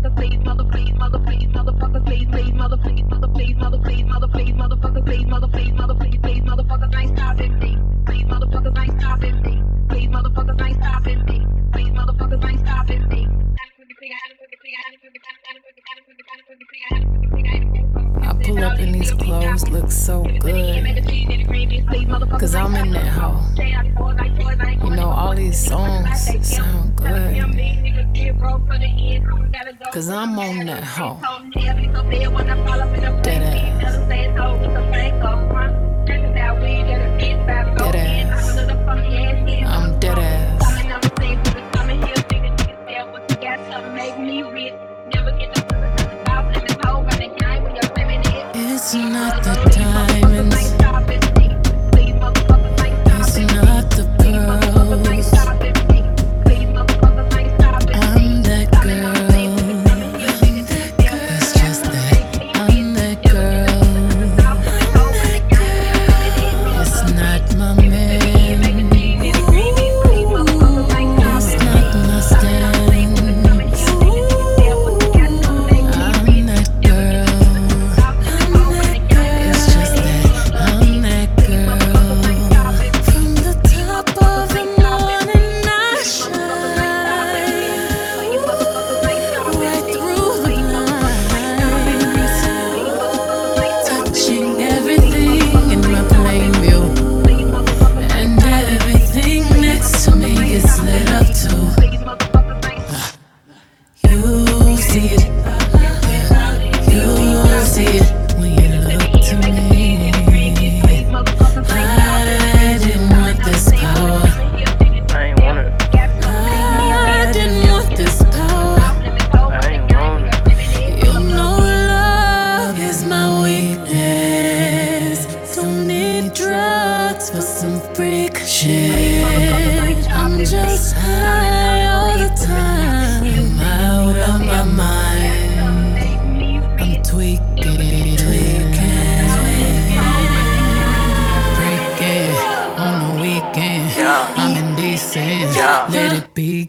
motherfuckers, please, mother, please, mother, please, motherfuckers, please, please, mother, please, mother, please, mother, please, mother, please, motherfuckers, please, mother, please, mother, please, please, motherfuckers, ain't stopping me. Please, motherfuckers, ain't stopping me. Please, motherfuckers, ain't stopping me. Please, motherfuckers, ain't stopping me. I pull up in these clothes, look so good. Cause I'm in that hoe. You know, all these songs sound good. Cause I'm on that hoe. Dead ass. Dead ass. I'm dead ass. It's not the diamonds.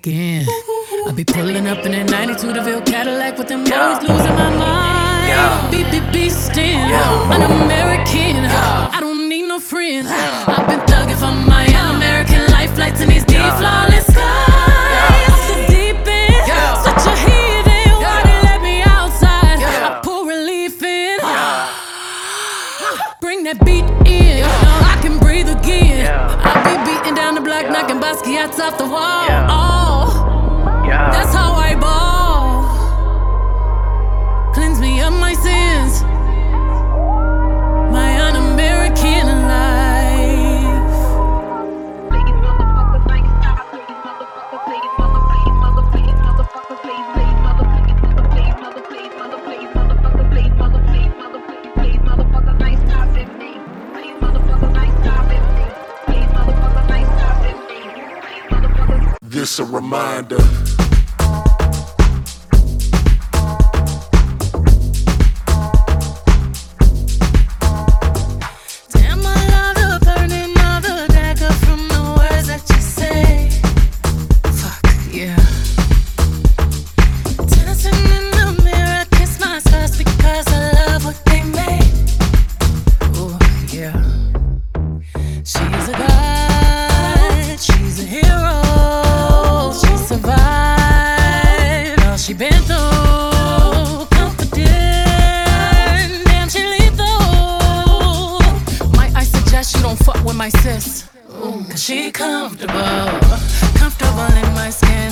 Begin. I be pulling up in a 92 DeVille Cadillac with them boys losing my mind. Beep beep beastin', an American. I don't need no friends. I've been thugging for my American life, flights in these deep flawless skies. Off the deep end, such a heathen. Why they let me outside? I pull relief in. Bring that beat in. I can breathe again. I be beating down the block, knocking Basquiat's off the wall. This a reminder. My sis? Ooh, Cause she comfortable, comfortable in my skin.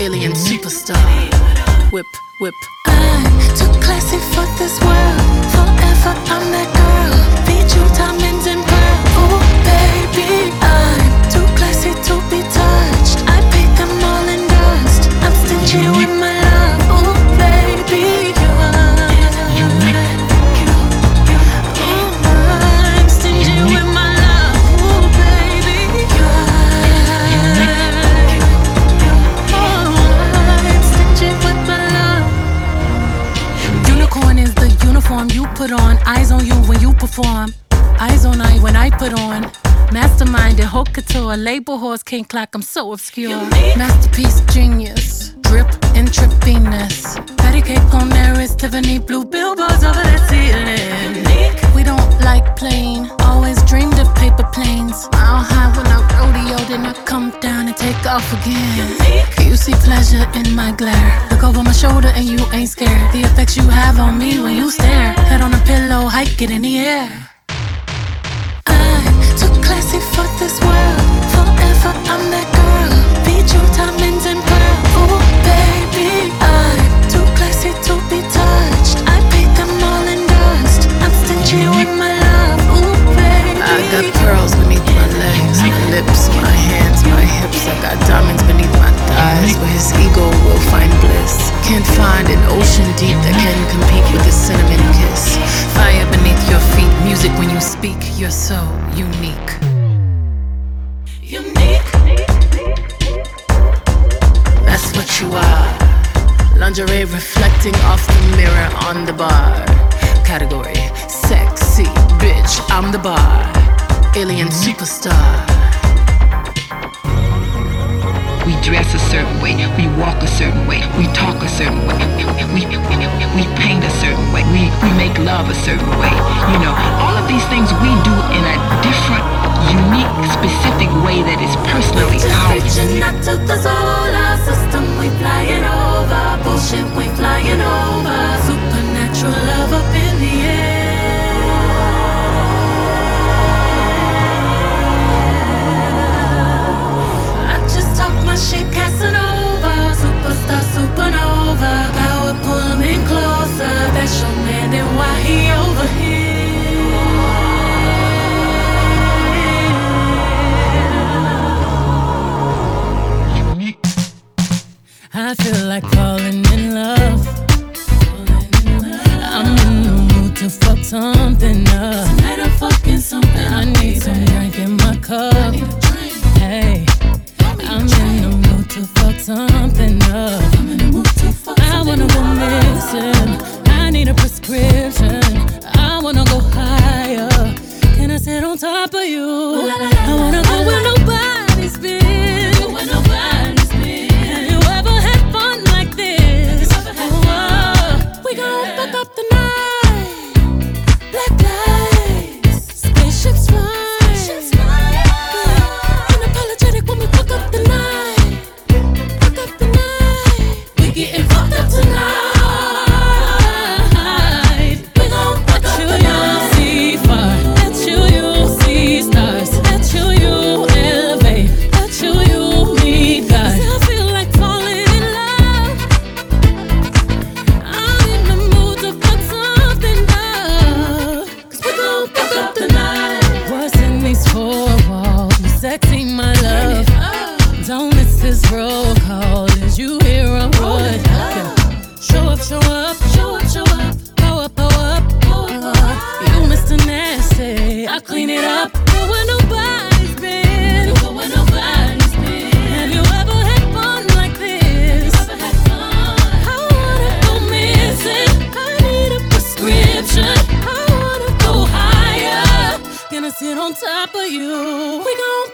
Alien superstar. Whip, whip. I'm too classy for this world. Eyes on I when I put on. Mastermind and haute couture. Label horse can't clock. I'm so obscure. Masterpiece genius. Drip and trippiness. Patty cake on there is Tiffany blue billboards over the ceiling. We don't like plain. Always dreamed of paper planes. Mile high when I rodeo, then I come down and take off again. You see pleasure in my glare. Look over my shoulder and you ain't scared. The effects you have on me when you stare. Head on a pillow, hike it in the air. I'm too classy for this world. Forever, I'm that girl. Feed you diamonds and pearl. Oh, baby, I'm too classy to be touched. I paint them all in dust. I'm stingy with my love. Oh, baby. I got pearls beneath my legs, my lips, my hands, my hips. I got diamonds beneath my thighs, where his ego will find bliss. Can't find an ocean deep that can compete with a cinnamon kiss. Fire beneath your feet, music when you speak. You're so. Unique. What you are. Lingerie reflecting off the mirror on the bar. Category sexy bitch. I'm the bar. Alien superstar. We dress a certain way, we walk a certain way, we talk a certain way, we, we, we paint a certain way, we, we make love a certain way. You know, all of these things we do in a different, unique, specific way that is personally ours. Reaching out to the solar system, we flying over. Bullshit, we flying over. Supernatural love up in the air. My shit, Casanova. Superstar, supernova. Power pull me closer. That's your man, then why he over here? I feel like What's in these four walls? Sexy, my love. Don't miss this call. You? Show up, show up, show up, show up. Up, up. Mr. Nasty, I clean it up. Go where nobody's been. Go where nobody's been. Have you it on top of you. We gon'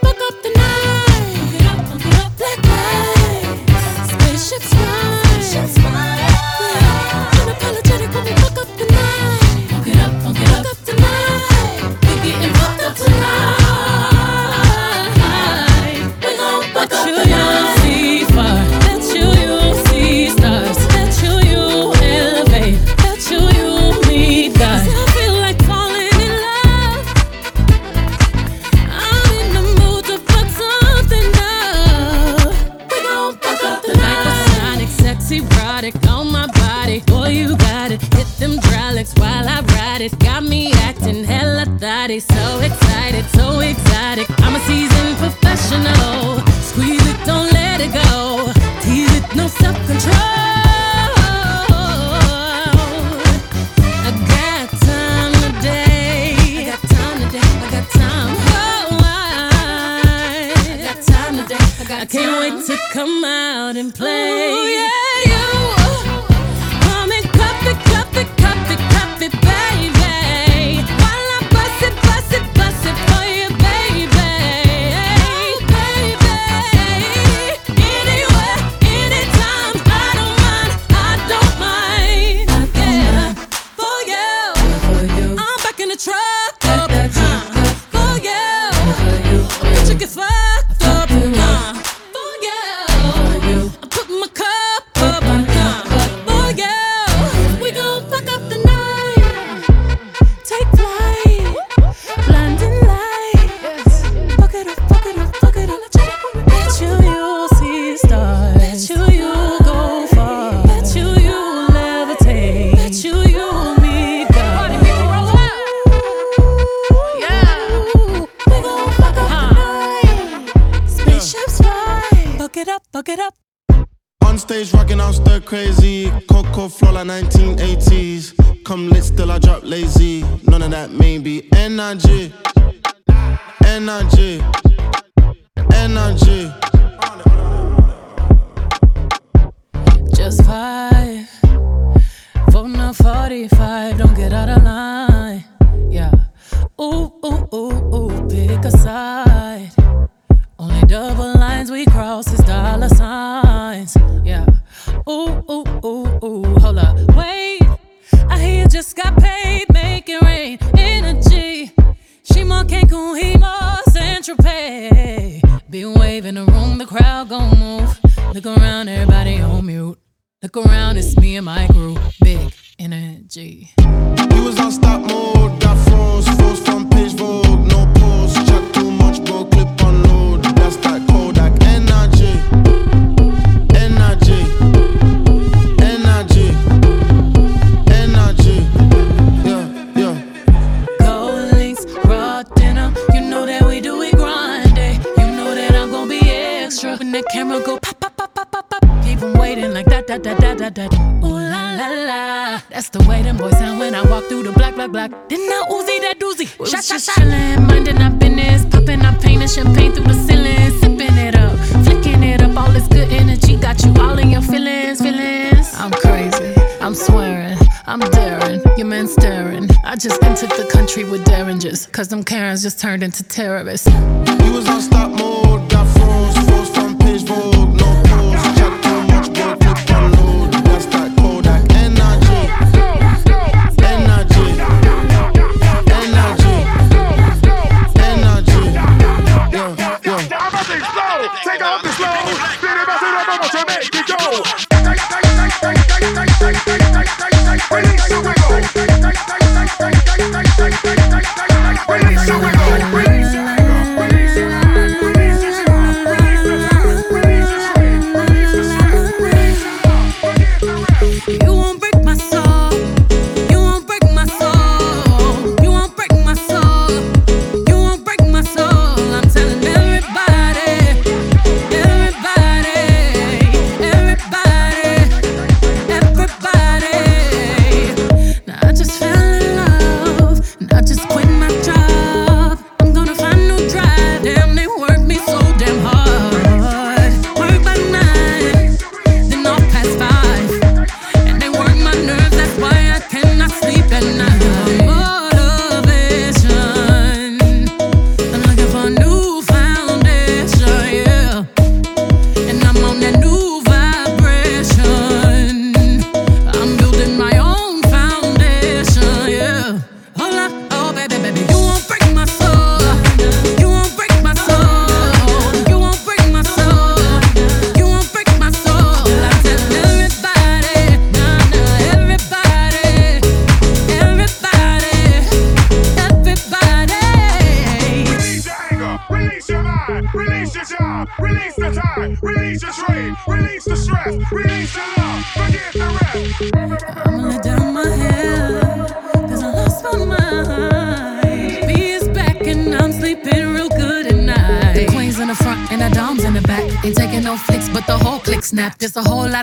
waiting like that, that, that, that, that, that. Ooh la la la. That's the way them boys sound when I walk through the black black black. Didn't I oozy that doozy? We shot, shot. Chillin', minding our business, popping our pain and champagne through the ceiling, sipping it up, flicking it up. All this good energy got you all in your feelings, feelings. I'm crazy, I'm swearing. I'm daring, your man staring. I just entered the country with derringers, cause them Karens just turned into terrorists. You was on stop mode, got phones, phones from page no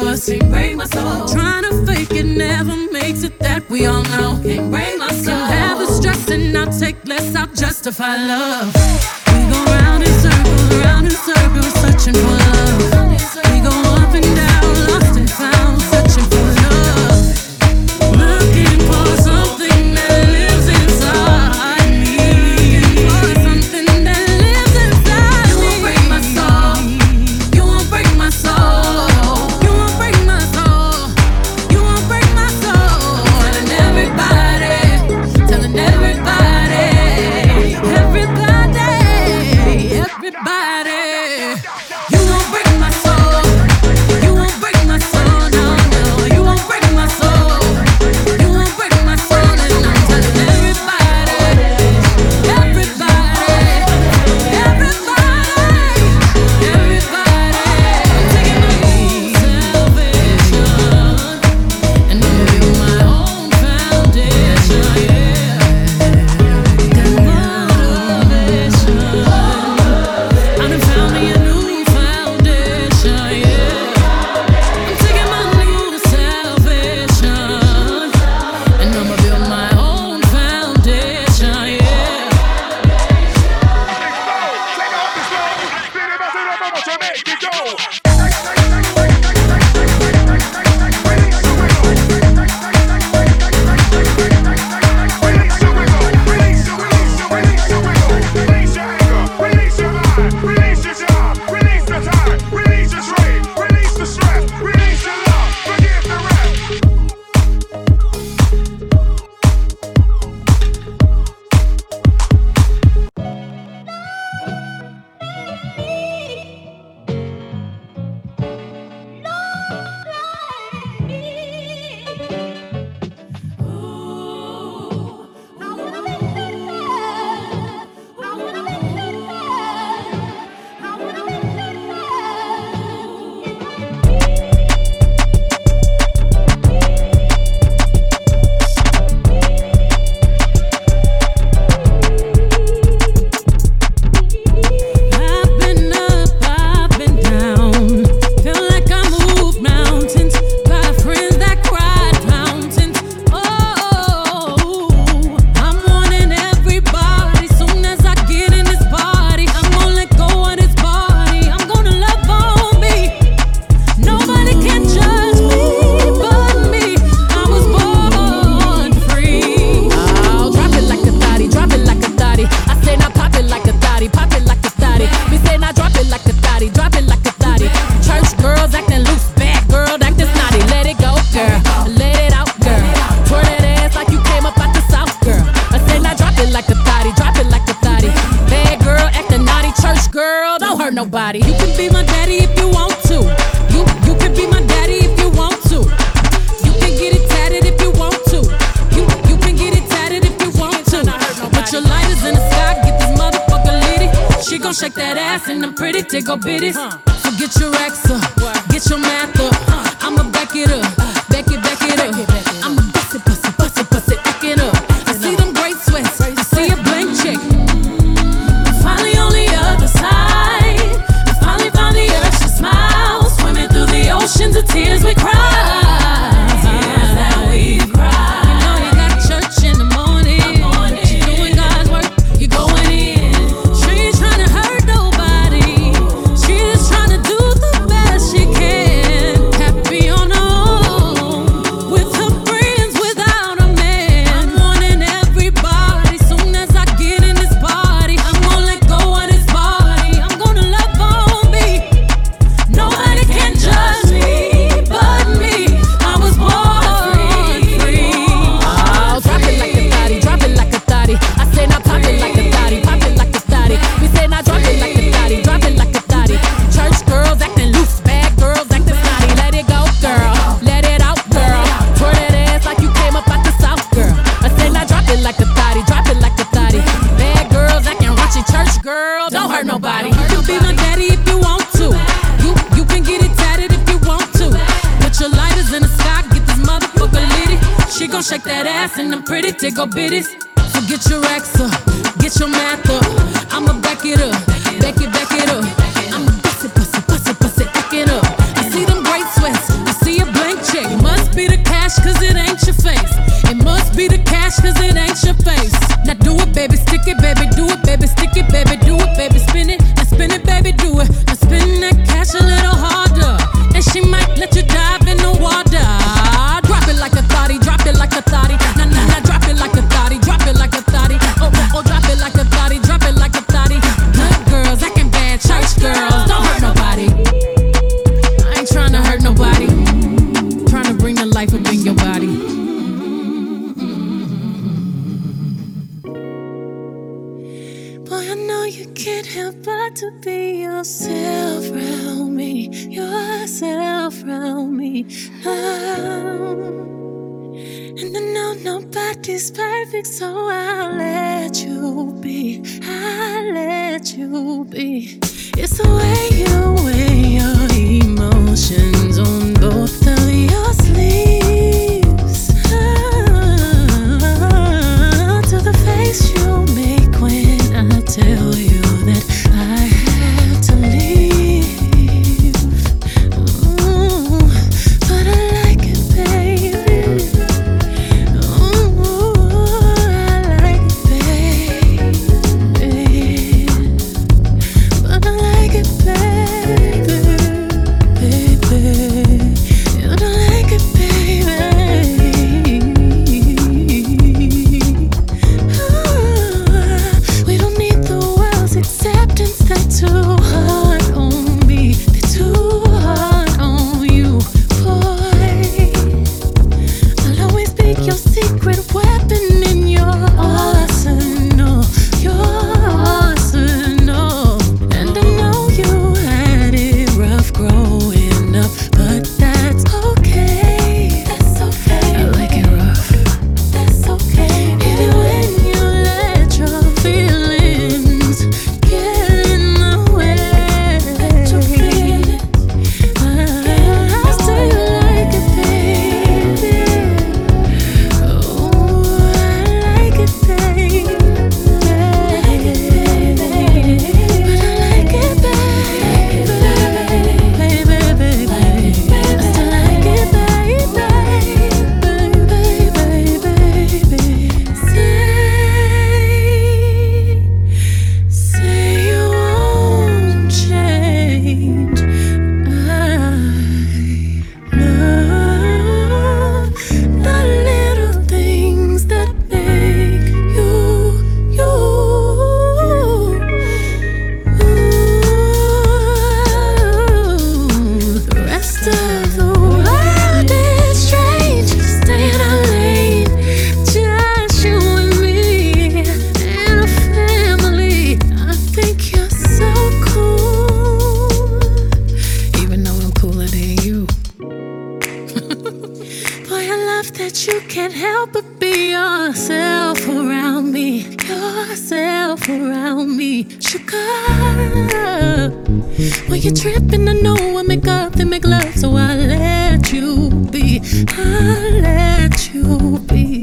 cause can't break my soul. Trying to fake it never makes it that we all know. Can't break my soul. Can have the stress and I'll take less, I'll justify love. We go round in circles. pretty, take go biddies. enough that you can't help but be yourself around me. Yourself around me. Sugar. When you're tripping, I know I make up, then make love, so I let you be. I let you be.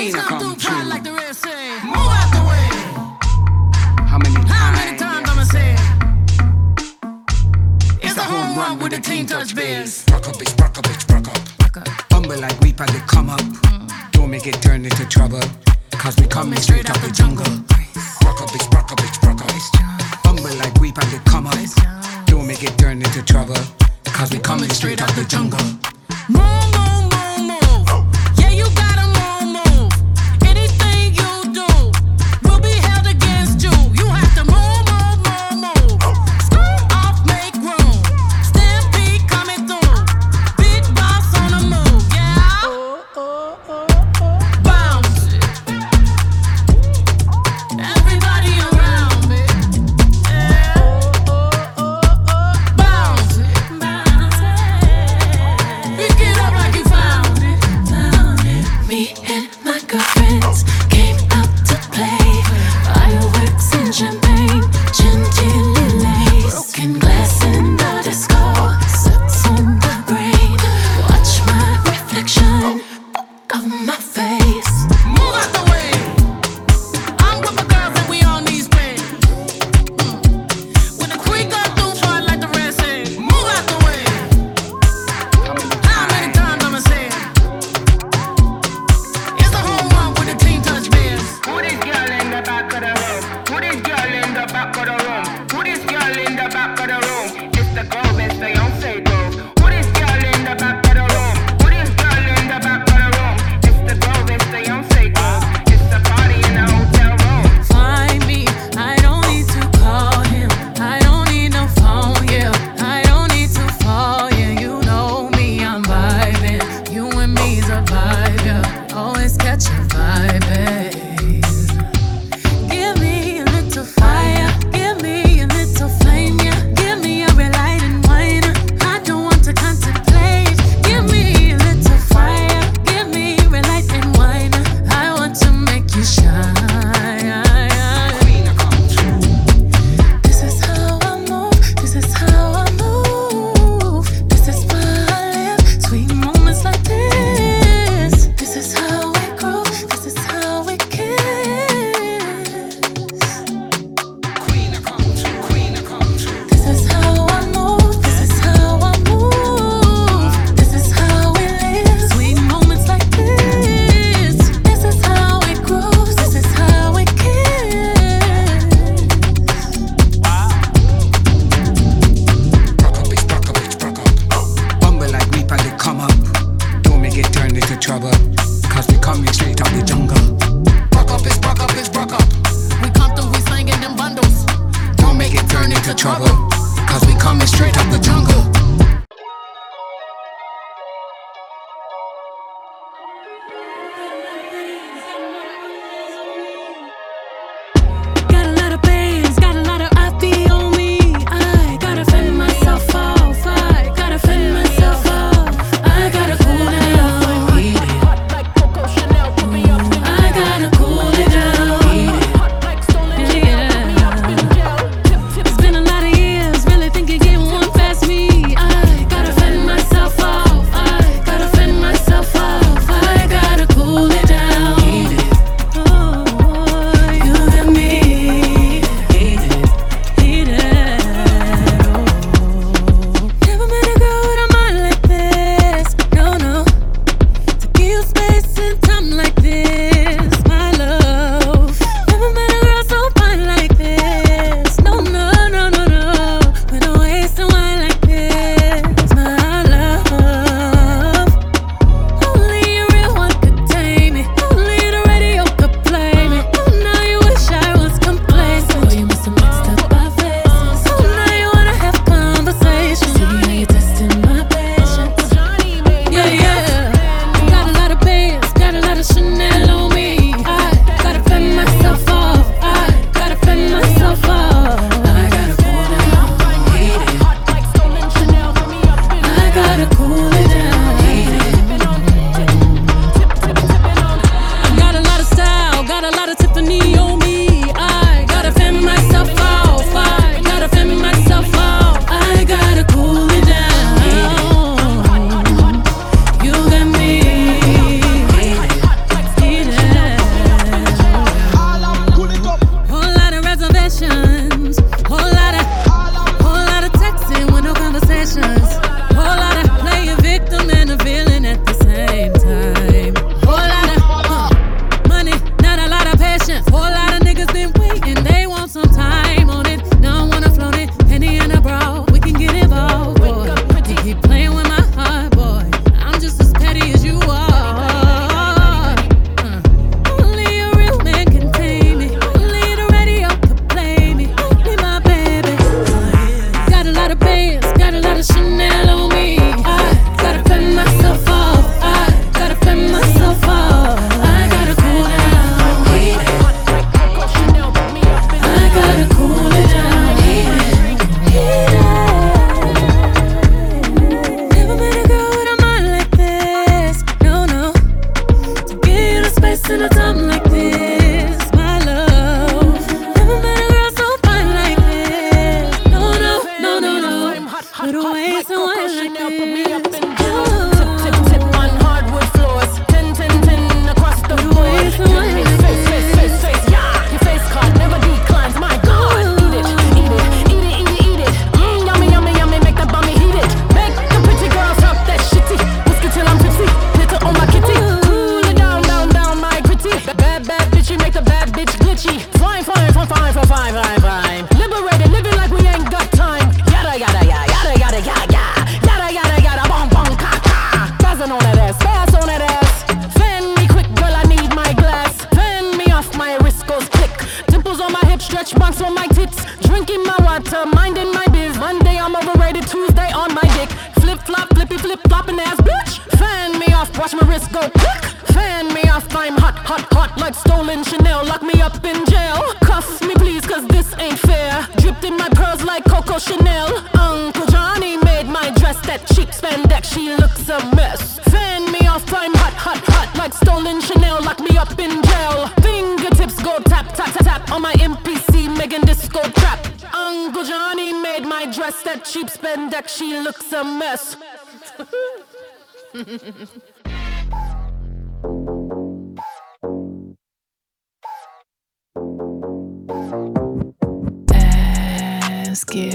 Queens come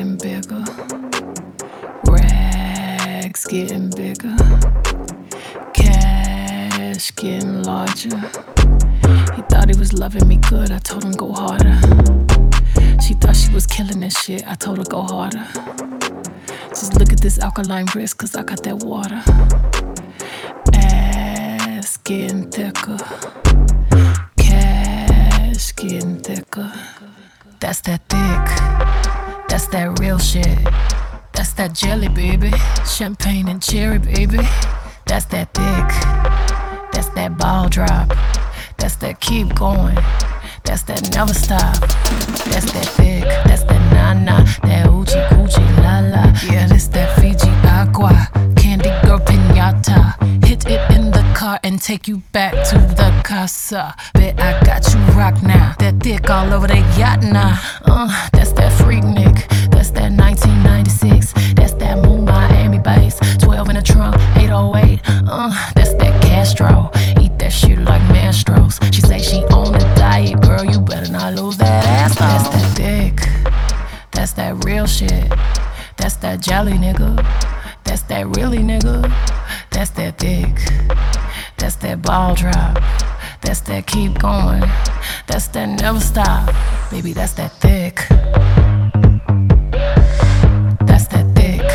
getting bigger. Racks getting bigger. Cash getting larger. He thought he was loving me good. I told him go harder. She thought she was killing this shit. I told her go harder. Just look at this alkaline wrist, cause I got that water. Ass getting thicker. Cash getting thicker. That's that thick. That's that real shit. That's that jelly, baby. Champagne and cherry, baby. That's that thick. That's that ball drop. That's that keep going. That's that never stop. That's that thick. That's that na na. That uchi coochie la la. Yeah, that's that Fiji aqua. take you back to the casa. Bet I got you rock now. That dick all over the yacht now. Uh, that's that Freaknik. That's that 1996. That's that moon Miami bass. 12 in the trunk, 808. Uh, that's that Castro. Eat that shit like Mastros. She say she on a diet, girl. You better not lose that ass. That's that dick. That's that real shit. That's that jelly nigga. That's that really nigga. That's that dick. That's that ball drop. That's that keep going. That's that never stop. Baby, that's that thick. That's that thick.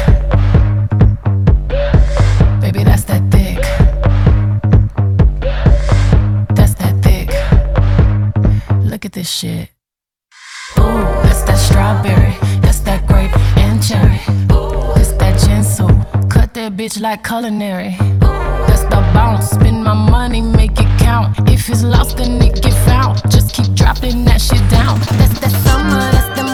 Baby, that's that thick. That's that thick. Look at this shit. Ooh, that's that strawberry. That's that grape and cherry. Ooh, that's that ginseng. Cut that bitch like culinary. Ooh, the bounce. Spend my money, make it count. If it's lost, then it get found. Just keep dropping that shit down. That's that summer, that's the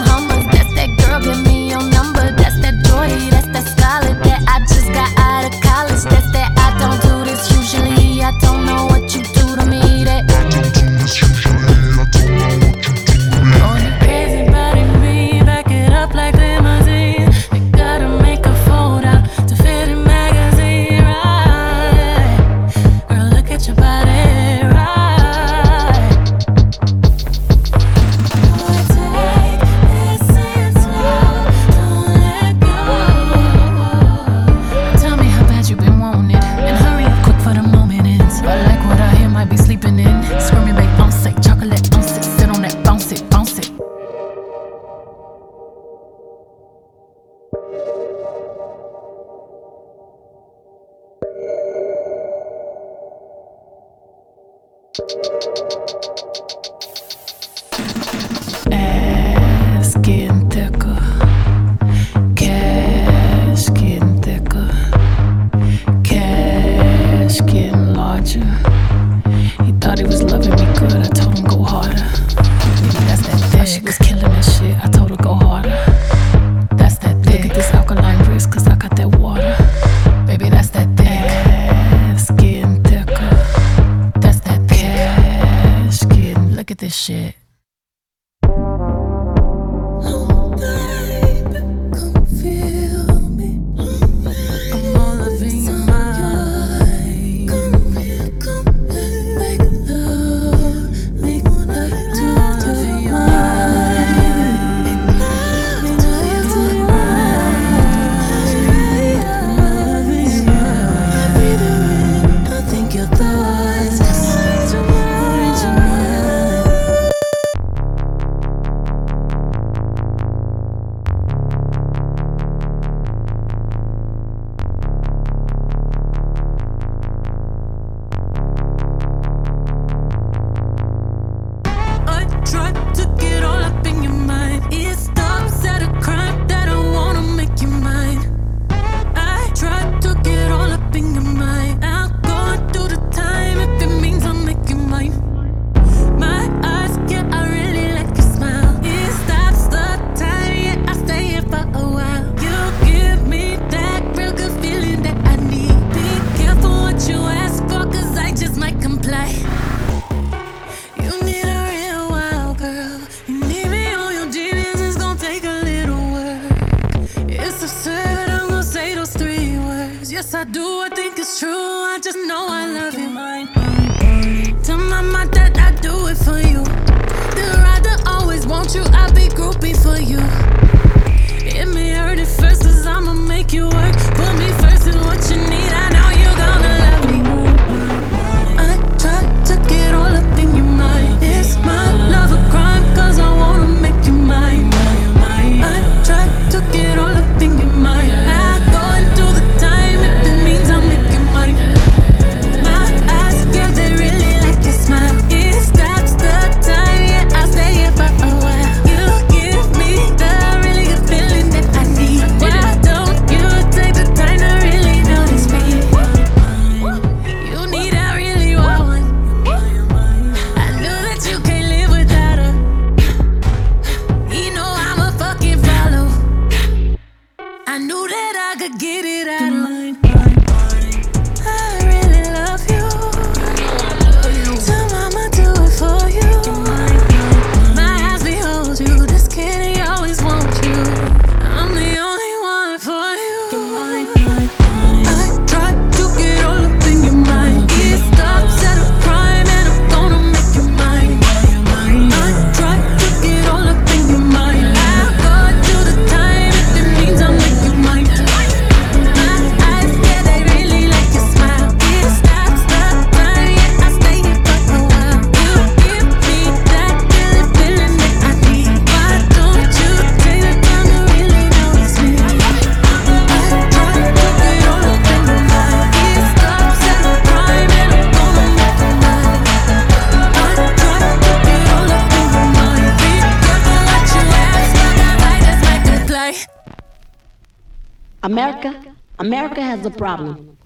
America, America has a problem.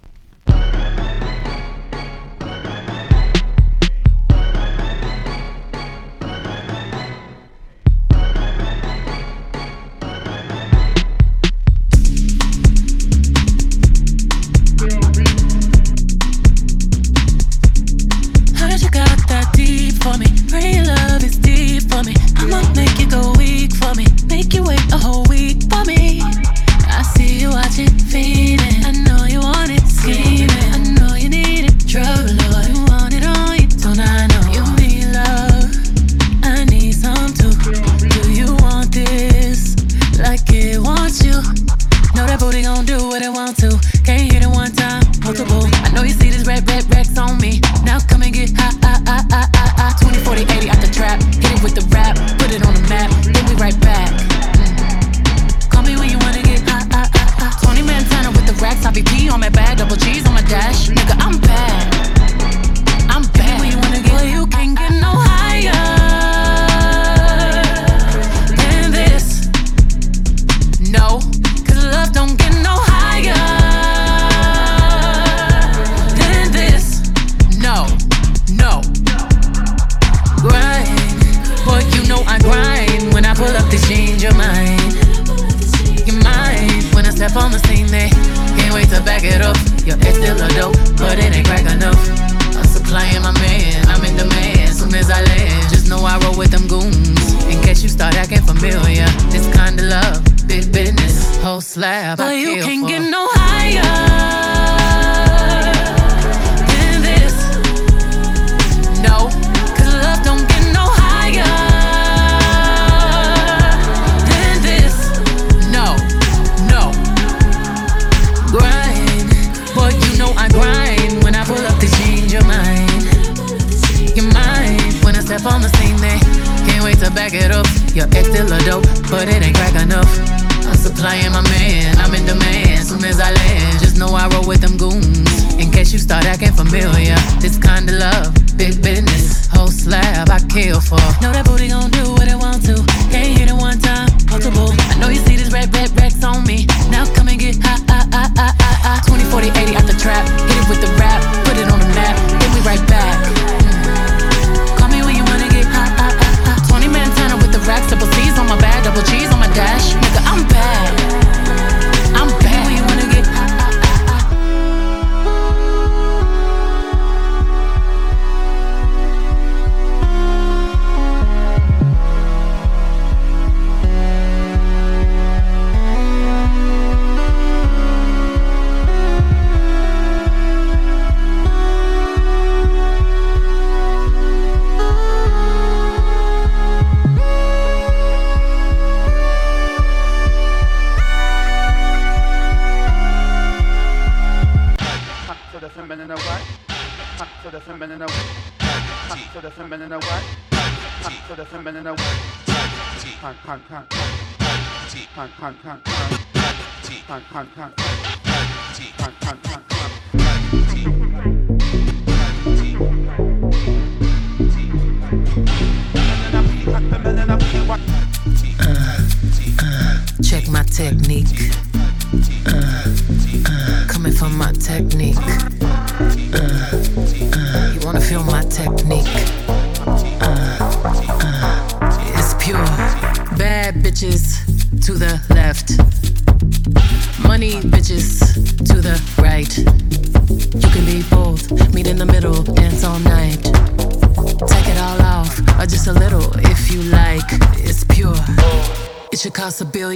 hunt.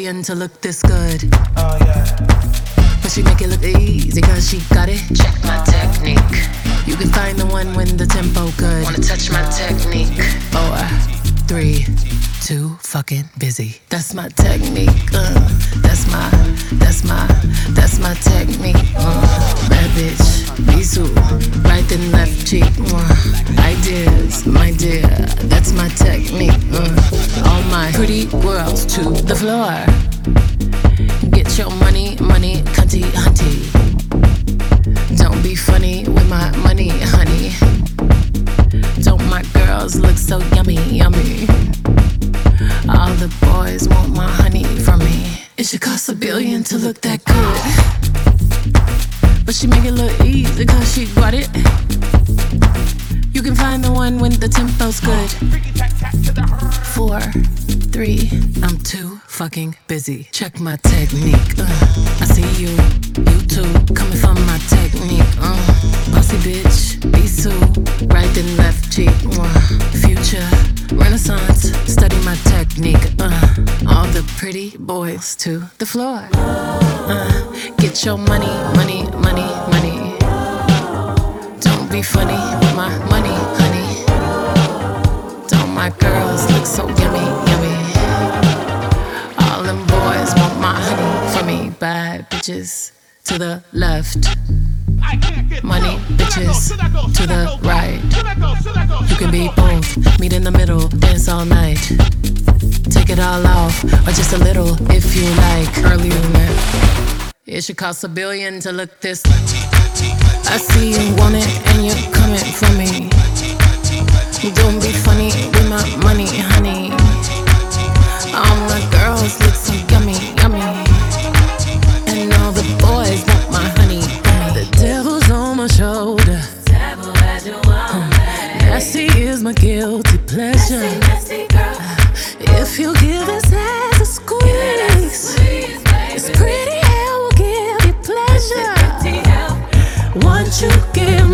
to look this good. Oh, yeah. But she make it look easy cause she got it. Check my technique. You can find the one when the tempo good. Wanna touch my technique. Four, three, two, fucking busy. That's my technique. yummy. All the boys want my honey from me. It should cost a billion to look that good. But she make it look easy cause she got it. You can find the one when the tempo's good. Four, three, I'm too fucking busy. Check my technique. Uh, I see you, you too, coming from my technique. Uh, bossy bitch, be so right and left cheek. Uh, future renaissance, study my technique. Uh, all the pretty boys to the floor. Uh, get your money, money, money, money. Don't be funny with my money, honey. Don't my girls look so yummy, yummy? All them boys want my honey from me. Bad bitches to the left. Money bitches to the right. You can be both. Meet in the middle, dance all night. Take it all off, or just a little if you like. Early roulette. It should cost a billion to look this. I see you want it and you're coming for me. Don't be funny with my money, honey. All my girls look my shoulder. Uh, Nasty is my guilty pleasure. If you give his ass a squeeze, it's pretty hell will give you pleasure. Once you give